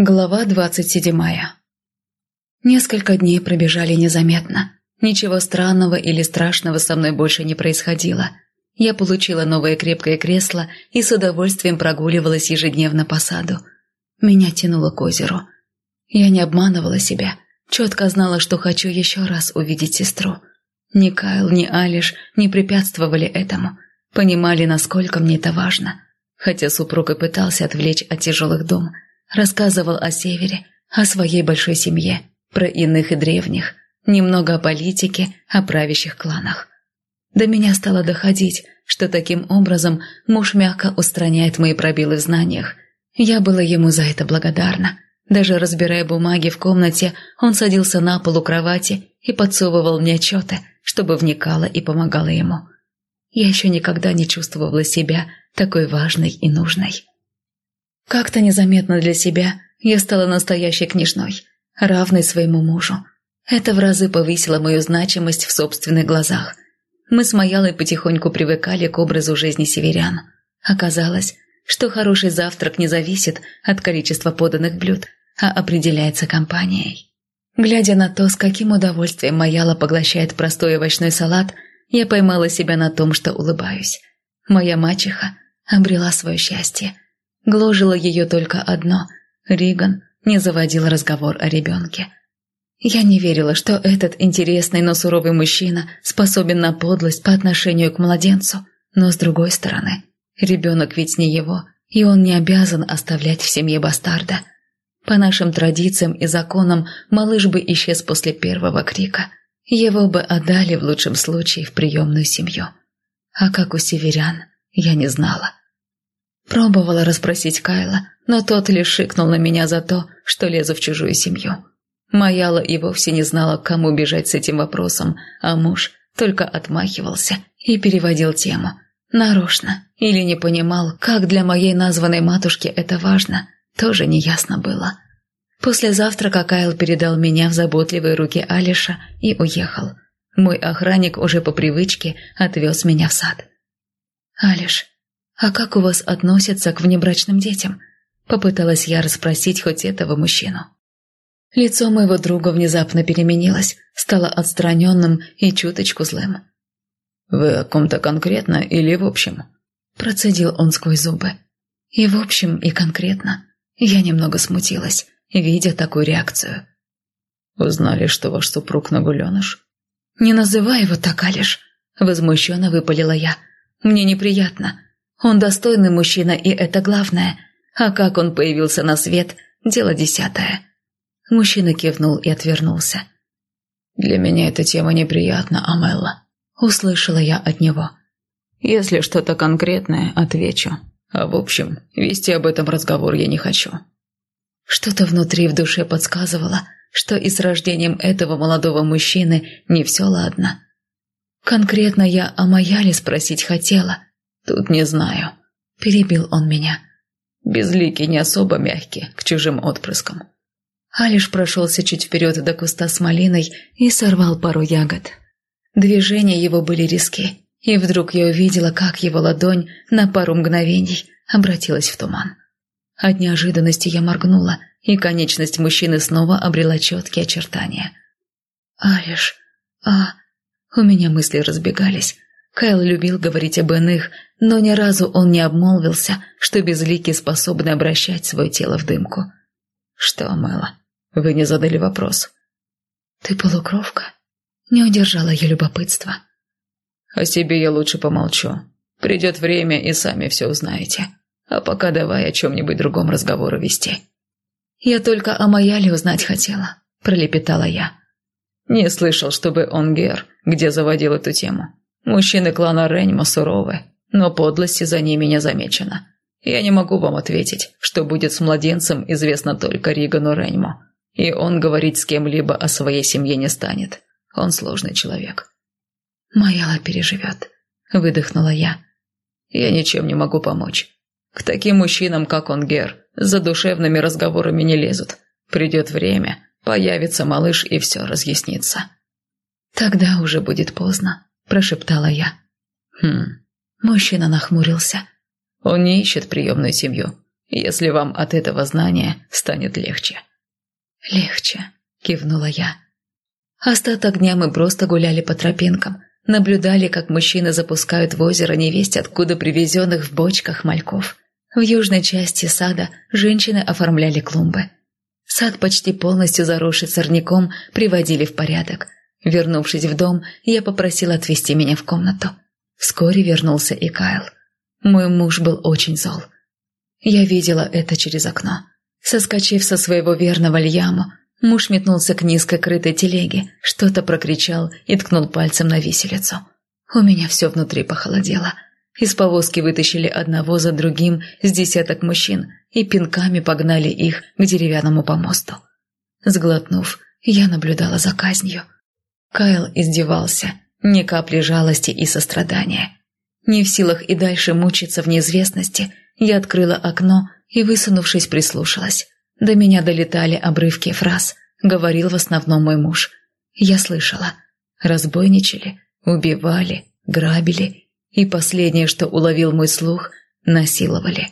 Глава двадцать седьмая Несколько дней пробежали незаметно. Ничего странного или страшного со мной больше не происходило. Я получила новое крепкое кресло и с удовольствием прогуливалась ежедневно по саду. Меня тянуло к озеру. Я не обманывала себя, четко знала, что хочу еще раз увидеть сестру. Ни Кайл, ни Алиш не препятствовали этому, понимали, насколько мне это важно. Хотя супруг и пытался отвлечь от тяжелых дум – Рассказывал о севере, о своей большой семье, про иных и древних, немного о политике, о правящих кланах. До меня стало доходить, что таким образом муж мягко устраняет мои пробелы в знаниях. Я была ему за это благодарна. Даже разбирая бумаги в комнате, он садился на пол у кровати и подсовывал мне отчеты, чтобы вникала и помогала ему. Я еще никогда не чувствовала себя такой важной и нужной. Как-то незаметно для себя я стала настоящей княжной, равной своему мужу. Это в разы повысило мою значимость в собственных глазах. Мы с Маялой потихоньку привыкали к образу жизни северян. Оказалось, что хороший завтрак не зависит от количества поданных блюд, а определяется компанией. Глядя на то, с каким удовольствием Маяла поглощает простой овощной салат, я поймала себя на том, что улыбаюсь. Моя мачеха обрела свое счастье – Гложило ее только одно – Риган не заводил разговор о ребенке. Я не верила, что этот интересный, но суровый мужчина способен на подлость по отношению к младенцу. Но с другой стороны, ребенок ведь не его, и он не обязан оставлять в семье бастарда. По нашим традициям и законам малыш бы исчез после первого крика. Его бы отдали в лучшем случае в приемную семью. А как у северян, я не знала. Пробовала расспросить Кайла, но тот лишь шикнул на меня за то, что лезу в чужую семью. Маяла и вовсе не знала, к кому бежать с этим вопросом, а муж только отмахивался и переводил тему. Нарочно. Или не понимал, как для моей названной матушки это важно, тоже неясно было. После завтрака Кайл передал меня в заботливые руки Алиша и уехал. Мой охранник уже по привычке отвез меня в сад. «Алиш, «А как у вас относятся к внебрачным детям?» Попыталась я расспросить хоть этого мужчину. Лицо моего друга внезапно переменилось, стало отстраненным и чуточку злым. «Вы о ком-то конкретно или в общем?» Процедил он сквозь зубы. И в общем, и конкретно. Я немного смутилась, видя такую реакцию. «Узнали, что ваш супруг нагуленыш?» «Не называй его так, Алиш!» Возмущенно выпалила я. «Мне неприятно. Он достойный мужчина, и это главное. А как он появился на свет – дело десятое. Мужчина кивнул и отвернулся. «Для меня эта тема неприятна, Амелла», – услышала я от него. «Если что-то конкретное, отвечу. А в общем, вести об этом разговор я не хочу». Что-то внутри в душе подсказывало, что и с рождением этого молодого мужчины не все ладно. Конкретно я о Маяле спросить хотела – «Тут не знаю», – перебил он меня. Безликий не особо мягкий к чужим отпрыскам. Алиш прошелся чуть вперед до куста с малиной и сорвал пару ягод. Движения его были риски, и вдруг я увидела, как его ладонь на пару мгновений обратилась в туман. От неожиданности я моргнула, и конечность мужчины снова обрела четкие очертания. «Алиш, а...» У меня мысли разбегались. Кайл любил говорить об иных, но ни разу он не обмолвился, что безликие способны обращать свое тело в дымку. «Что, Мэла, вы не задали вопрос?» «Ты полукровка?» Не удержала я любопытства. «О себе я лучше помолчу. Придет время, и сами все узнаете. А пока давай о чем-нибудь другом разговоры вести». «Я только о Маяле узнать хотела», – пролепетала я. «Не слышал, чтобы он Гер, где заводил эту тему. Мужчины клана Реньма суровы, но подлости за ними не замечено. Я не могу вам ответить, что будет с младенцем, известно только Ригану Реньму. И он говорить с кем-либо о своей семье не станет. Он сложный человек. «Маяла переживет», — выдохнула я. «Я ничем не могу помочь. К таким мужчинам, как он, Гер, за душевными разговорами не лезут. Придет время, появится малыш, и все разъяснится». «Тогда уже будет поздно», прошептала я. «Хм...» Мужчина нахмурился. «Он не ищет приемную семью. если вам от этого знания станет легче». «Легче», – кивнула я. Остаток дня мы просто гуляли по тропинкам, наблюдали, как мужчины запускают в озеро невесть откуда привезенных в бочках мальков. В южной части сада женщины оформляли клумбы. Сад почти полностью заросший сорняком приводили в порядок. Вернувшись в дом, я попросила отвезти меня в комнату. Вскоре вернулся и Кайл. Мой муж был очень зол. Я видела это через окно. Соскочив со своего верного Льяму, муж метнулся к низкой крытой телеге, что-то прокричал и ткнул пальцем на виселицу. У меня все внутри похолодело. Из повозки вытащили одного за другим с десяток мужчин и пинками погнали их к деревянному помосту. Сглотнув, я наблюдала за казнью. Кайл издевался, ни капли жалости и сострадания. Не в силах и дальше мучиться в неизвестности, я открыла окно и, высунувшись, прислушалась. До меня долетали обрывки фраз, говорил в основном мой муж. Я слышала. Разбойничали, убивали, грабили. И последнее, что уловил мой слух, насиловали.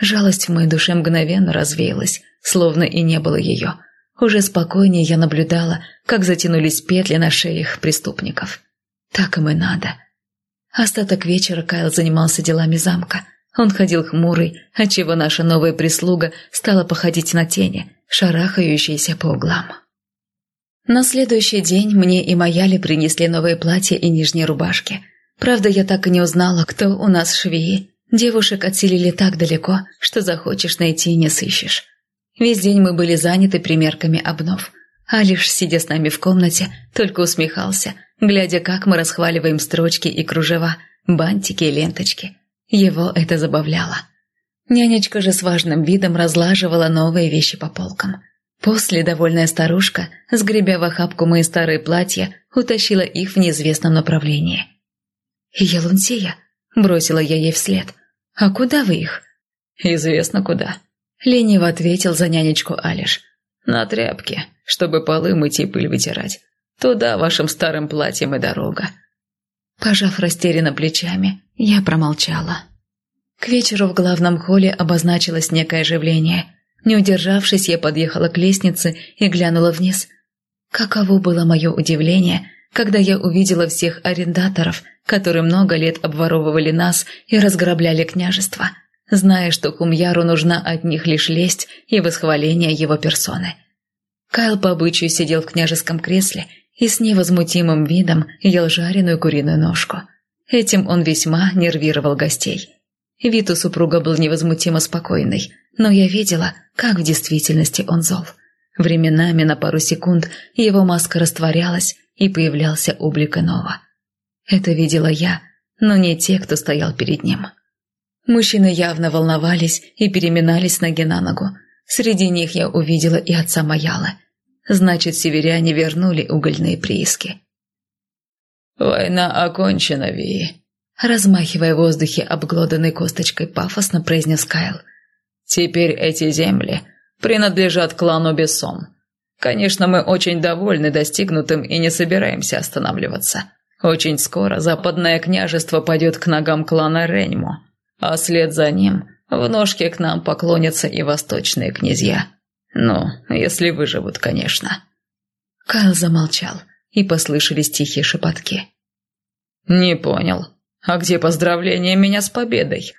Жалость в моей душе мгновенно развеялась, словно и не было ее. Уже спокойнее я наблюдала, как затянулись петли на шеях преступников. Так им и надо. Остаток вечера Кайл занимался делами замка – он ходил хмурый, отчего наша новая прислуга стала походить на тени, шарахающиеся по углам. На следующий день мне и Маяли принесли новые платья и нижние рубашки. Правда, я так и не узнала, кто у нас швеи. Девушек отселили так далеко, что захочешь найти не сыщешь. Весь день мы были заняты примерками обнов. А лишь сидя с нами в комнате, только усмехался, глядя, как мы расхваливаем строчки и кружева, бантики и ленточки – его это забавляло. Нянечка же с важным видом разлаживала новые вещи по полкам. После довольная старушка, сгребя в охапку мои старые платья, утащила их в неизвестном направлении. «Елунсия», — бросила я ей вслед, — «а куда вы их?» «Известно куда», — лениво ответил за нянечку Алиш. «На тряпке, чтобы полы мыть и пыль вытирать. Туда вашим старым платьем и дорога». Пожав растерянно плечами, я промолчала. К вечеру в главном холле обозначилось некое оживление. Не удержавшись, я подъехала к лестнице и глянула вниз. Каково было мое удивление, когда я увидела всех арендаторов, которые много лет обворовывали нас и разграбляли княжество, зная, что Кумьяру нужна от них лишь лесть и восхваление его персоны. Кайл по обычаю сидел в княжеском кресле и с невозмутимым видом ел жареную куриную ножку – Этим он весьма нервировал гостей. Вид у супруга был невозмутимо спокойный, но я видела, как в действительности он зол. Временами на пару секунд его маска растворялась, и появлялся облик иного. Это видела я, но не те, кто стоял перед ним. Мужчины явно волновались и переминались ноги на ногу. Среди них я увидела и отца Маялы. Значит, северяне вернули угольные прииски. «Война окончена, Ви», — размахивая в воздухе обглоданной косточкой, пафосно произнес Кайл. «Теперь эти земли принадлежат клану Бессон. Конечно, мы очень довольны достигнутым и не собираемся останавливаться. Очень скоро западное княжество пойдет к ногам клана Реньмо, а след за ним в ножке к нам поклонятся и восточные князья. Ну, если выживут, конечно». Кайл замолчал и послышались тихие шепотки. «Не понял. А где поздравление меня с победой?»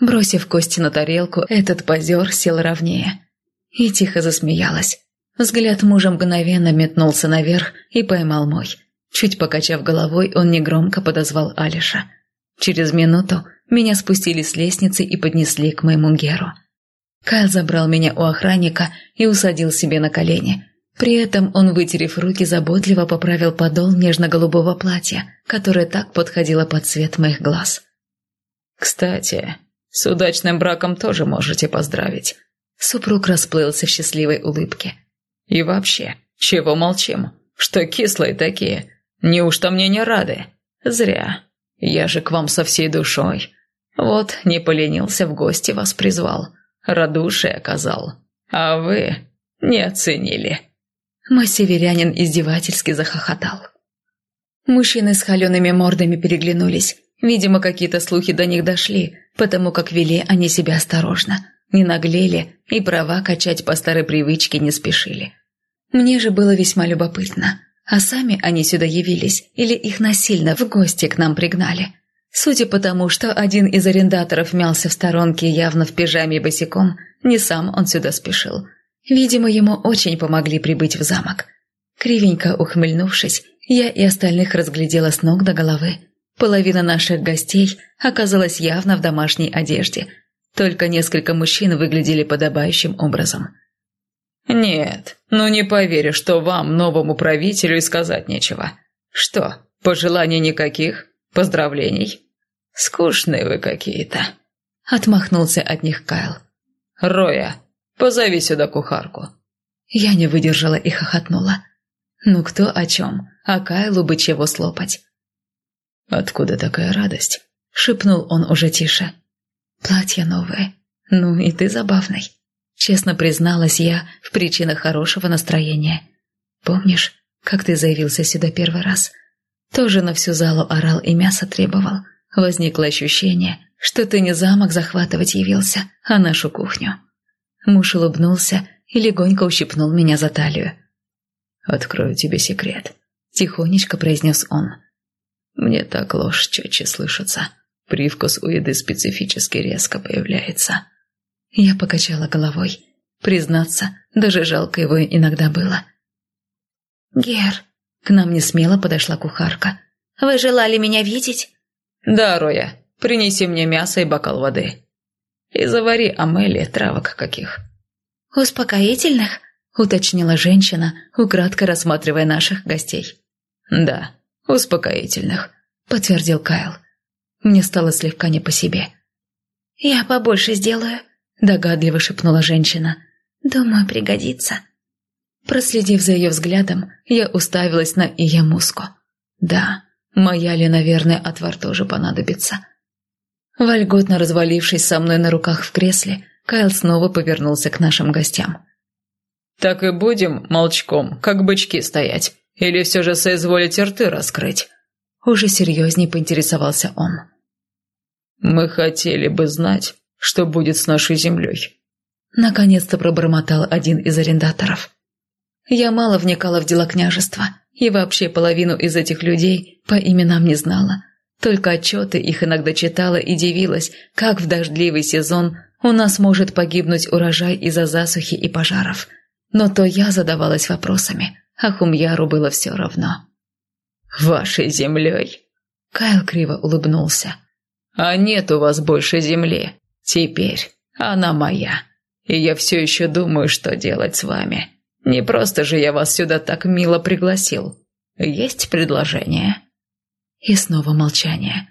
Бросив кости на тарелку, этот позер сел ровнее. И тихо засмеялась. Взгляд мужа мгновенно метнулся наверх и поймал мой. Чуть покачав головой, он негромко подозвал Алиша. Через минуту меня спустили с лестницы и поднесли к моему Геру. Кайл забрал меня у охранника и усадил себе на колени, при этом он, вытерев руки, заботливо поправил подол нежно-голубого платья, которое так подходило под цвет моих глаз. «Кстати, с удачным браком тоже можете поздравить». Супруг расплылся в счастливой улыбке. «И вообще, чего молчим? Что кислые такие? Неужто мне не рады? Зря. Я же к вам со всей душой. Вот, не поленился, в гости вас призвал. Радушие оказал. А вы не оценили». Мой северянин издевательски захохотал. Мужчины с холеными мордами переглянулись. Видимо, какие-то слухи до них дошли, потому как вели они себя осторожно. не наглели и права качать по старой привычке не спешили. Мне же было весьма любопытно, а сами они сюда явились или их насильно в гости к нам пригнали. Судя по тому, что один из арендаторов мялся в сторонке явно в пижаме и босиком, не сам он сюда спешил. Видимо, ему очень помогли прибыть в замок. Кривенько ухмыльнувшись, я и остальных разглядела с ног до головы. Половина наших гостей оказалась явно в домашней одежде. Только несколько мужчин выглядели подобающим образом. «Нет, ну не поверю, что вам, новому правителю, и сказать нечего. Что, пожеланий никаких? Поздравлений?» «Скучные вы какие-то», — отмахнулся от них Кайл. «Роя, позови сюда кухарку». Я не выдержала и хохотнула. Ну кто о чем, а Кайлу бы чего слопать. «Откуда такая радость?» — шепнул он уже тише. «Платье новое. Ну и ты забавный». Честно призналась я в причинах хорошего настроения. «Помнишь, как ты заявился сюда первый раз? Тоже на всю залу орал и мясо требовал. Возникло ощущение, что ты не замок захватывать явился, а нашу кухню». Муж улыбнулся и легонько ущипнул меня за талию. «Открою тебе секрет», — тихонечко произнес он. «Мне так ложь четче слышится. Привкус у еды специфически резко появляется». Я покачала головой. Признаться, даже жалко его иногда было. «Гер», — к нам не смело подошла кухарка. «Вы желали меня видеть?» «Да, Роя, принеси мне мясо и бокал воды. И завари Амелии травок каких». «Успокоительных?» — уточнила женщина, украдко рассматривая наших гостей. «Да, успокоительных», — подтвердил Кайл. Мне стало слегка не по себе. «Я побольше сделаю», — догадливо шепнула женщина. «Думаю, пригодится». Проследив за ее взглядом, я уставилась на Иямуску. «Да, моя ли, наверное, отвар тоже понадобится». Вольготно развалившись со мной на руках в кресле, Кайл снова повернулся к нашим гостям. «Так и будем молчком, как бычки стоять? Или все же соизволите рты раскрыть?» Уже серьезнее поинтересовался он. «Мы хотели бы знать, что будет с нашей землей». Наконец-то пробормотал один из арендаторов. Я мало вникала в дела княжества, и вообще половину из этих людей по именам не знала. Только отчеты их иногда читала и дивилась, как в дождливый сезон у нас может погибнуть урожай из-за засухи и пожаров. Но то я задавалась вопросами, а Хумьяру было все равно. «Вашей землей?» Кайл криво улыбнулся. «А нет у вас больше земли. Теперь она моя. И я все еще думаю, что делать с вами. Не просто же я вас сюда так мило пригласил. Есть предложение?» И снова молчание.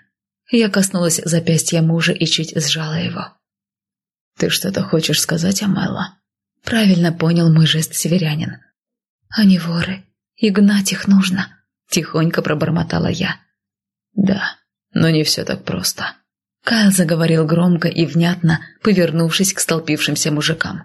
Я коснулась запястья мужа и чуть сжала его. «Ты что-то хочешь сказать, Амелла?» Правильно понял мой жест северянин. «Они воры, и гнать их нужно», — тихонько пробормотала я. «Да, но не все так просто». Кайл заговорил громко и внятно, повернувшись к столпившимся мужикам.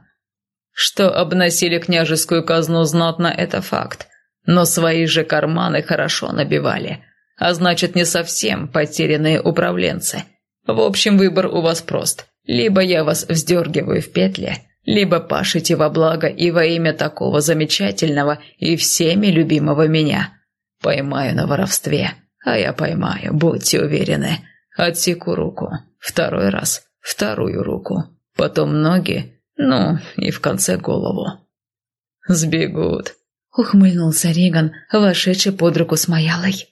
«Что обносили княжескую казну знатно, это факт, но свои же карманы хорошо набивали, а значит, не совсем потерянные управленцы. В общем, выбор у вас прост. Либо я вас вздергиваю в петли, либо пашите во благо и во имя такого замечательного и всеми любимого меня. Поймаю на воровстве, а я поймаю, будьте уверены. Отсеку руку. Второй раз. Вторую руку. Потом ноги. Ну, и в конце голову. Сбегут. Ухмыльнулся Реган, вошедший под руку с Маялой.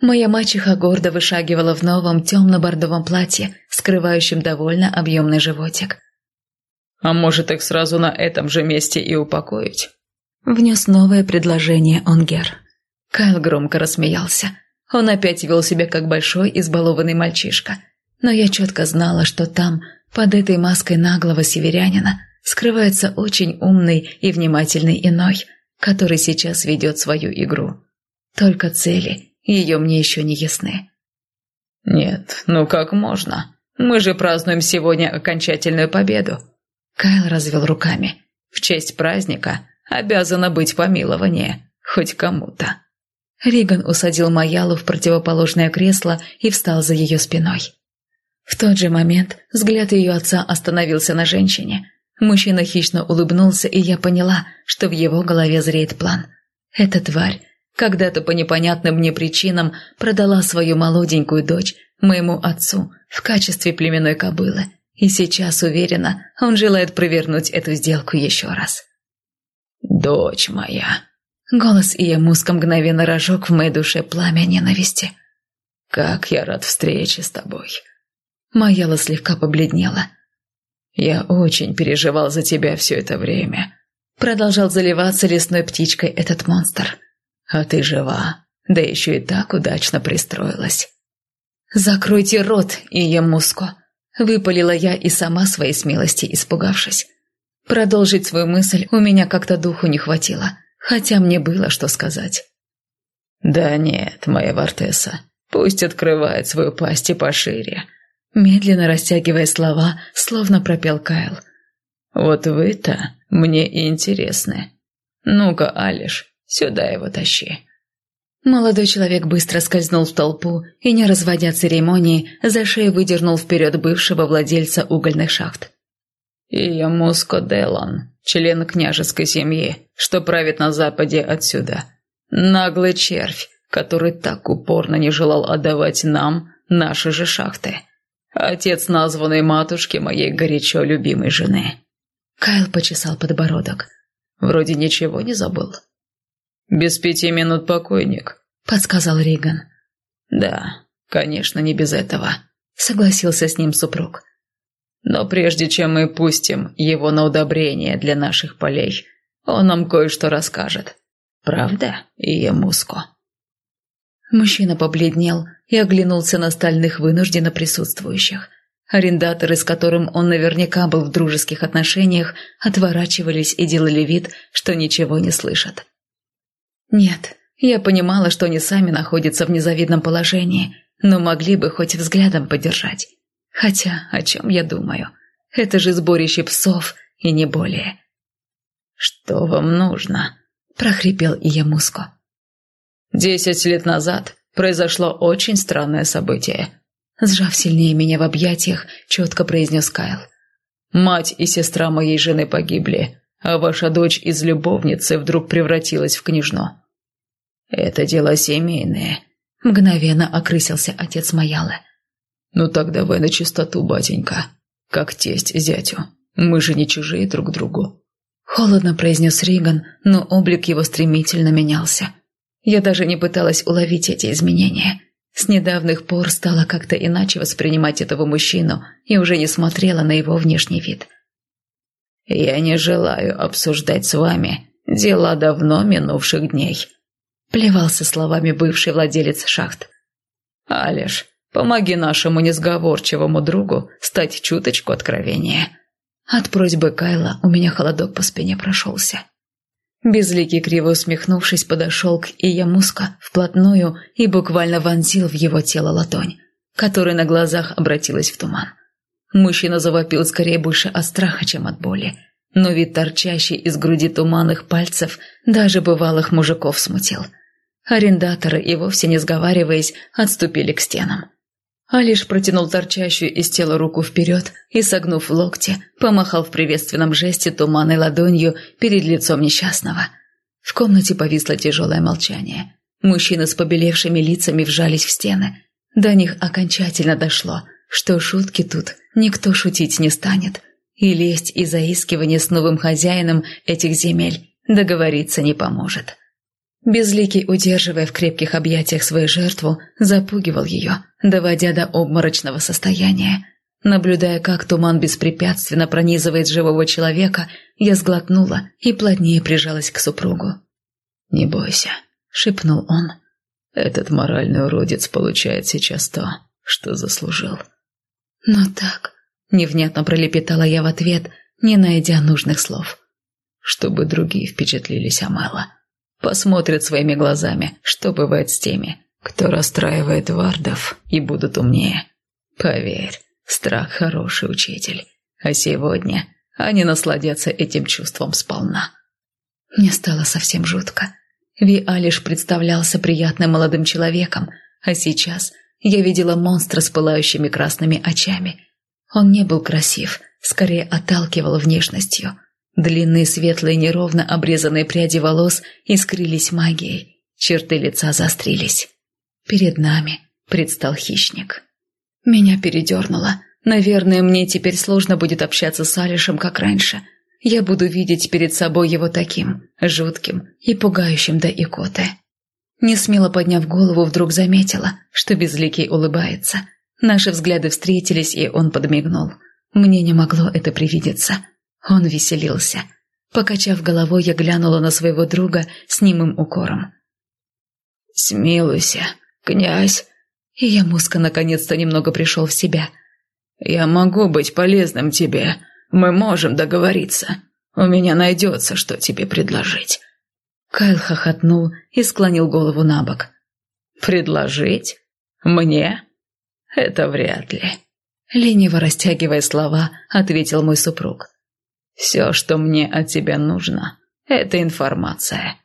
Моя мачеха гордо вышагивала в новом темно-бордовом платье, скрывающем довольно объемный животик. «А может, их сразу на этом же месте и упокоить?» Внес новое предложение Онгер. Кайл громко рассмеялся. Он опять вел себя как большой избалованный мальчишка. Но я четко знала, что там, под этой маской наглого северянина, скрывается очень умный и внимательный иной, который сейчас ведет свою игру. Только цели ее мне еще не ясны. «Нет, ну как можно? Мы же празднуем сегодня окончательную победу». Кайл развел руками. «В честь праздника обязано быть помилование, хоть кому-то». Риган усадил Маялу в противоположное кресло и встал за ее спиной. В тот же момент взгляд ее отца остановился на женщине. Мужчина хищно улыбнулся, и я поняла, что в его голове зреет план. Эта тварь когда-то по непонятным мне причинам продала свою молоденькую дочь моему отцу в качестве племенной кобылы, и сейчас, уверена, он желает провернуть эту сделку еще раз. «Дочь моя!» Голос Иемуска мгновенно разжег в моей душе пламя ненависти. «Как я рад встрече с тобой!» Маяла слегка побледнела. «Я очень переживал за тебя все это время», — продолжал заливаться лесной птичкой этот монстр. «А ты жива, да еще и так удачно пристроилась». «Закройте рот, Иемуско!» — выпалила я и сама своей смелости испугавшись. Продолжить свою мысль у меня как-то духу не хватило, хотя мне было что сказать. «Да нет, моя Вартеса, пусть открывает свою пасть и пошире», медленно растягивая слова, словно пропел Кайл. «Вот вы-то мне и интересны. Ну-ка, Алиш, сюда его тащи». Молодой человек быстро скользнул в толпу и, не разводя церемонии, за шею выдернул вперед бывшего владельца угольных шахт. «Я Муско Делан, член княжеской семьи, что правит на западе отсюда. Наглый червь, который так упорно не желал отдавать нам наши же шахты. Отец названной матушки моей горячо любимой жены». Кайл почесал подбородок. «Вроде ничего не забыл». «Без пяти минут покойник», — подсказал Риган. «Да, конечно, не без этого», — согласился с ним супруг. «Но прежде чем мы пустим его на удобрение для наших полей, он нам кое-что расскажет. Правда, Иемуско?» Мужчина побледнел и оглянулся на остальных вынужденно присутствующих. Арендаторы, с которым он наверняка был в дружеских отношениях, отворачивались и делали вид, что ничего не слышат. Нет, я понимала, что они сами находятся в незавидном положении, но могли бы хоть взглядом поддержать. Хотя, о чем я думаю? Это же сборище псов, и не более. «Что вам нужно?» – прохрипел Иемуско. «Десять лет назад произошло очень странное событие», – сжав сильнее меня в объятиях, четко произнес Кайл. «Мать и сестра моей жены погибли, а ваша дочь из любовницы вдруг превратилась в княжну. Это дело семейное. Мгновенно окрысился отец Маялы. Ну так давай на чистоту, батенька. Как тесть зятю. Мы же не чужие друг другу. Холодно произнес Риган, но облик его стремительно менялся. Я даже не пыталась уловить эти изменения. С недавних пор стала как-то иначе воспринимать этого мужчину и уже не смотрела на его внешний вид. «Я не желаю обсуждать с вами дела давно минувших дней», плевался словами бывший владелец шахт. «Алиш, помоги нашему несговорчивому другу стать чуточку откровеннее». От просьбы Кайла у меня холодок по спине прошелся. Безликий, криво усмехнувшись, подошел к Иямуска вплотную и буквально вонзил в его тело ладонь, которая на глазах обратилась в туман. Мужчина завопил скорее больше от страха, чем от боли, но вид торчащий из груди туманных пальцев даже бывалых мужиков смутил – Арендаторы и вовсе не сговариваясь, отступили к стенам. А лишь протянул торчащую из тела руку вперед и, согнув локти, помахал в приветственном жесте туманной ладонью перед лицом несчастного. В комнате повисло тяжелое молчание. Мужчины с побелевшими лицами вжались в стены. До них окончательно дошло, что шутки тут никто шутить не станет, и лесть и заискивание с новым хозяином этих земель договориться не поможет. Безликий, удерживая в крепких объятиях свою жертву, запугивал ее, доводя до обморочного состояния. Наблюдая, как туман беспрепятственно пронизывает живого человека, я сглотнула и плотнее прижалась к супругу. «Не бойся», — шепнул он. «Этот моральный уродец получает сейчас то, что заслужил». «Но так...» — невнятно пролепетала я в ответ, не найдя нужных слов. «Чтобы другие впечатлились Амела» посмотрят своими глазами, что бывает с теми, кто расстраивает вардов и будут умнее. Поверь, страх хороший учитель, а сегодня они насладятся этим чувством сполна. Мне стало совсем жутко. Ви Алиш представлялся приятным молодым человеком, а сейчас Я видела монстра с пылающими красными очами. Он не был красив, скорее отталкивал внешностью. Длинные светлые неровно обрезанные пряди волос искрились магией, черты лица заострились. Перед нами предстал хищник. Меня передернуло. Наверное, мне теперь сложно будет общаться с Алишем, как раньше. Я буду видеть перед собой его таким, жутким и пугающим до икоты. Не смело подняв голову, вдруг заметила, что Безликий улыбается. Наши взгляды встретились, и он подмигнул. Мне не могло это привидеться. Он веселился. Покачав головой, я глянула на своего друга с немым укором. «Смилуйся, князь!» И я Муска наконец-то немного пришел в себя. «Я могу быть полезным тебе. Мы можем договориться. У меня найдется, что тебе предложить». Кайл хохотнул и склонил голову на бок. «Предложить? Мне? Это вряд ли». Лениво растягивая слова, ответил мой супруг. «Все, что мне от тебя нужно, это информация.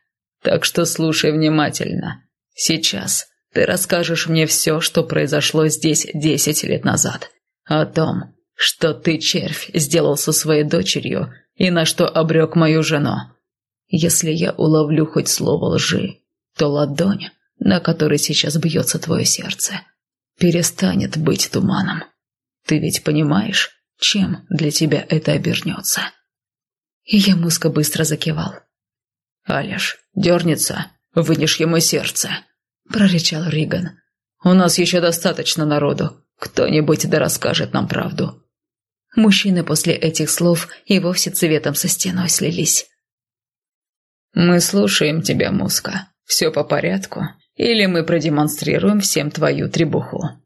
Так что слушай внимательно. Сейчас ты расскажешь мне все, что произошло здесь десять лет назад. О том, что ты, червь, сделал со своей дочерью и на что обрек мою жену. Если я уловлю хоть слово лжи, то ладонь, на которой сейчас бьется твое сердце, перестанет быть туманом. Ты ведь понимаешь, чем для тебя это обернется?» И я музко быстро закивал. «Алиш, дернется, вынешь ему сердце», — прорычал Риган. «У нас еще достаточно народу. Кто-нибудь да расскажет нам правду». Мужчины после этих слов и вовсе цветом со стеной слились. «Мы слушаем тебя, Муска. Все по порядку? Или мы продемонстрируем всем твою требуху?»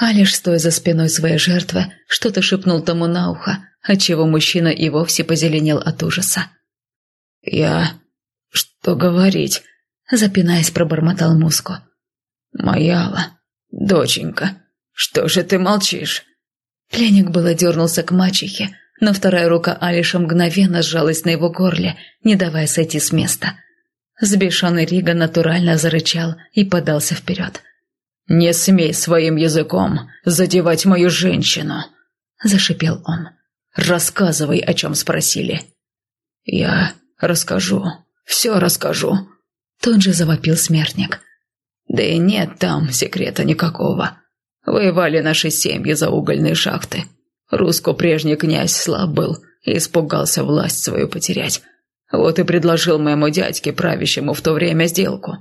Алиш, стоя за спиной своей жертвы, что-то шепнул тому на ухо, отчего мужчина и вовсе позеленел от ужаса. «Я... что говорить?» Запинаясь, пробормотал Муско. «Маяла, доченька, что же ты молчишь?» Пленник было дернулся к мачехе, но вторая рука Алиша мгновенно сжалась на его горле, не давая сойти с места. Сбешенный Рига натурально зарычал и подался вперед. «Не смей своим языком задевать мою женщину!» – зашипел он. «Рассказывай, о чем спросили». «Я расскажу, все расскажу», – тут же завопил смертник. «Да и нет там секрета никакого. Воевали наши семьи за угольные шахты. Руско прежний князь слаб был и испугался власть свою потерять. Вот и предложил моему дядьке, правящему в то время, сделку.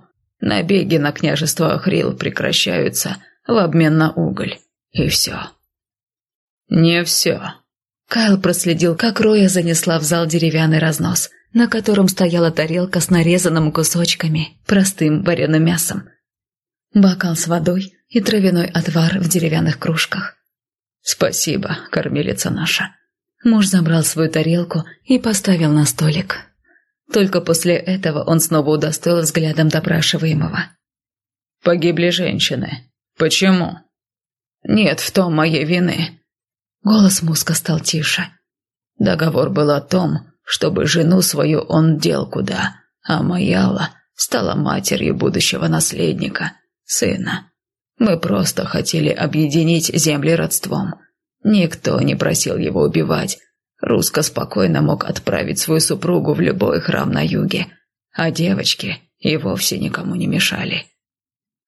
Набеги на княжество Ахрил прекращаются в обмен на уголь. И все. Не все. Кайл проследил, как Роя занесла в зал деревянный разнос, на котором стояла тарелка с нарезанным кусочками, простым вареным мясом. Бокал с водой и травяной отвар в деревянных кружках. «Спасибо, кормилица наша». Муж забрал свою тарелку и поставил на столик. Только после этого он снова удостоил взглядом допрашиваемого. «Погибли женщины. Почему?» «Нет в том моей вины». Голос Муска стал тише. Договор был о том, чтобы жену свою он дел куда, а Маяла стала матерью будущего наследника, сына. Мы просто хотели объединить земли родством. Никто не просил его убивать. Русско спокойно мог отправить свою супругу в любой храм на юге, а девочки и вовсе никому не мешали.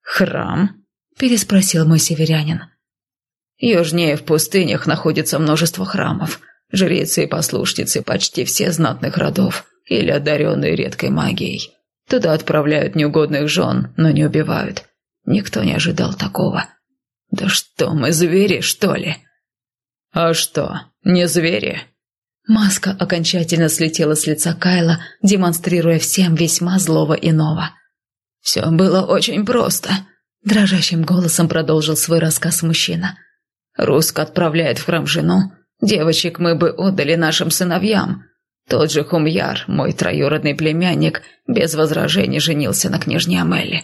«Храм?» – переспросил мой северянин. «Южнее в пустынях находится множество храмов. Жрицы и послушницы почти все знатных родов или одаренные редкой магией. Туда отправляют неугодных жен, но не убивают. Никто не ожидал такого. Да что мы, звери, что ли? А что, не звери? Маска окончательно слетела с лица Кайла, демонстрируя всем весьма злого иного. «Все было очень просто», – дрожащим голосом продолжил свой рассказ мужчина. «Руск отправляет в храм жену. Девочек мы бы отдали нашим сыновьям. Тот же Хумьяр, мой троюродный племянник, без возражений женился на княжне Амели.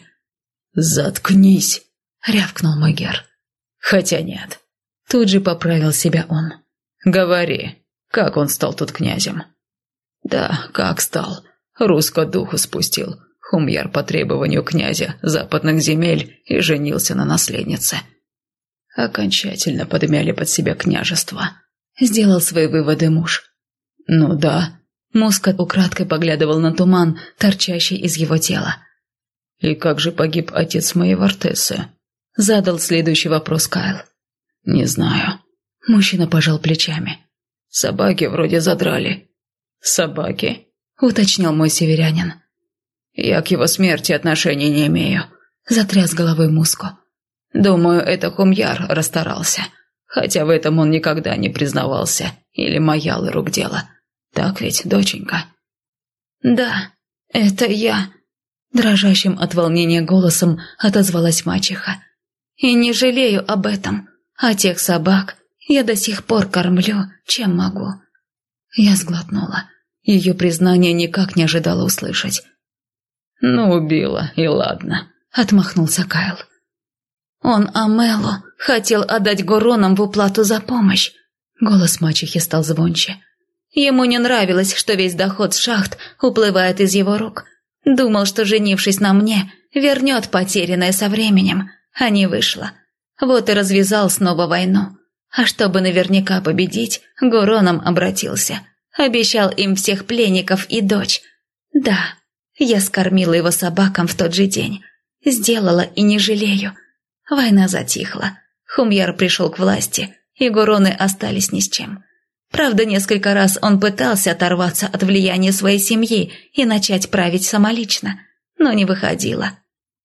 «Заткнись!» — рявкнул Магер. «Хотя нет». Тут же поправил себя он. «Говори, как он стал тут князем?» «Да, как стал. Русско духу спустил. Хумьяр по требованию князя западных земель и женился на наследнице. Окончательно подмяли под себя княжество. Сделал свои выводы муж. Ну да, Мускат украдкой поглядывал на туман, торчащий из его тела. «И как же погиб отец моей Вартессы?» Задал следующий вопрос Кайл. «Не знаю». Мужчина пожал плечами. «Собаки вроде задрали». «Собаки?» — уточнил мой северянин. «Я к его смерти отношения не имею», — затряс головой Муско. «Думаю, это Хумьяр расстарался, хотя в этом он никогда не признавался, или маял рук дело. Так ведь, доченька?» «Да, это я», — дрожащим от волнения голосом отозвалась мачеха. «И не жалею об этом, а тех собак я до сих пор кормлю, чем могу». Я сглотнула. Ее признание никак не ожидала услышать. «Ну, убила, и ладно», — отмахнулся Кайл. «Он Амелу хотел отдать Горонам в уплату за помощь». Голос мачехи стал звонче. Ему не нравилось, что весь доход с шахт уплывает из его рук. Думал, что, женившись на мне, вернет потерянное со временем, а не вышло. Вот и развязал снова войну. А чтобы наверняка победить, Гуроном обратился. Обещал им всех пленников и дочь. Да, я скормила его собакам в тот же день. Сделала и не жалею. Война затихла. Хумьяр пришел к власти, и Гуроны остались ни с чем. Правда, несколько раз он пытался оторваться от влияния своей семьи и начать править самолично, но не выходило.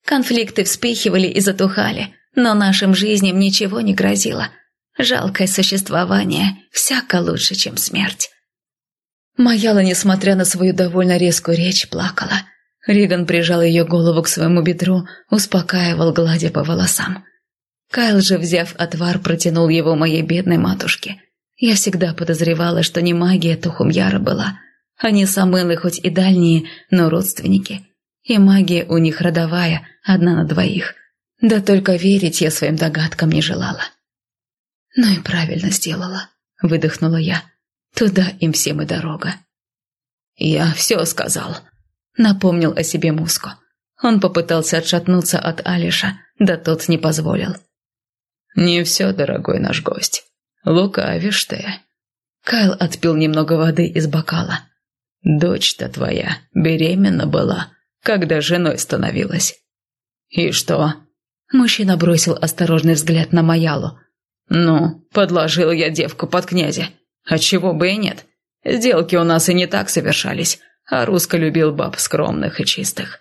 Конфликты вспыхивали и затухали, но нашим жизням ничего не грозило. Жалкое существование всяко лучше, чем смерть. Маяла, несмотря на свою довольно резкую речь, плакала. Риган прижал ее голову к своему бедру, успокаивал, гладя по волосам. Кайл же, взяв отвар, протянул его моей бедной матушке – я всегда подозревала, что не магия Тухумьяра была. Они с Амелой хоть и дальние, но родственники. И магия у них родовая, одна на двоих. Да только верить я своим догадкам не желала. «Ну и правильно сделала», — выдохнула я. «Туда им всем и дорога». «Я все сказал», — напомнил о себе Муско. Он попытался отшатнуться от Алиша, да тот не позволил. «Не все, дорогой наш гость. «Лукавишь ты». Кайл отпил немного воды из бокала. «Дочь-то твоя беременна была, когда женой становилась». «И что?» Мужчина бросил осторожный взгляд на Маялу. «Ну, подложил я девку под князя. А чего бы и нет. Сделки у нас и не так совершались, а Русско любил баб скромных и чистых».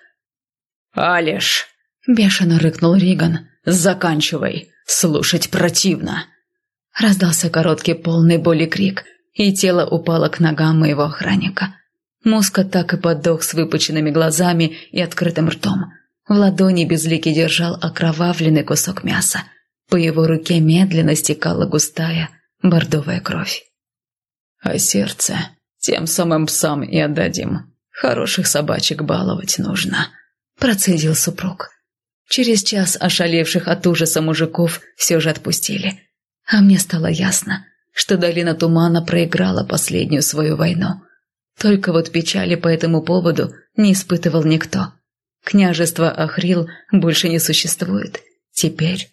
«Алиш!» – бешено рыкнул Риган. «Заканчивай. Слушать противно». Раздался короткий полный боли крик, и тело упало к ногам моего охранника. Муска так и подох с выпученными глазами и открытым ртом. В ладони безликий держал окровавленный кусок мяса. По его руке медленно стекала густая бордовая кровь. «А сердце тем самым псам и отдадим. Хороших собачек баловать нужно», – процедил супруг. Через час ошалевших от ужаса мужиков все же отпустили – а мне стало ясно, что долина тумана проиграла последнюю свою войну. Только вот печали по этому поводу не испытывал никто. Княжество Ахрил больше не существует. Теперь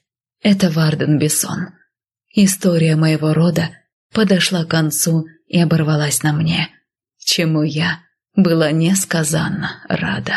это Варден Бессон. История моего рода подошла к концу и оборвалась на мне, чему я была несказанно рада.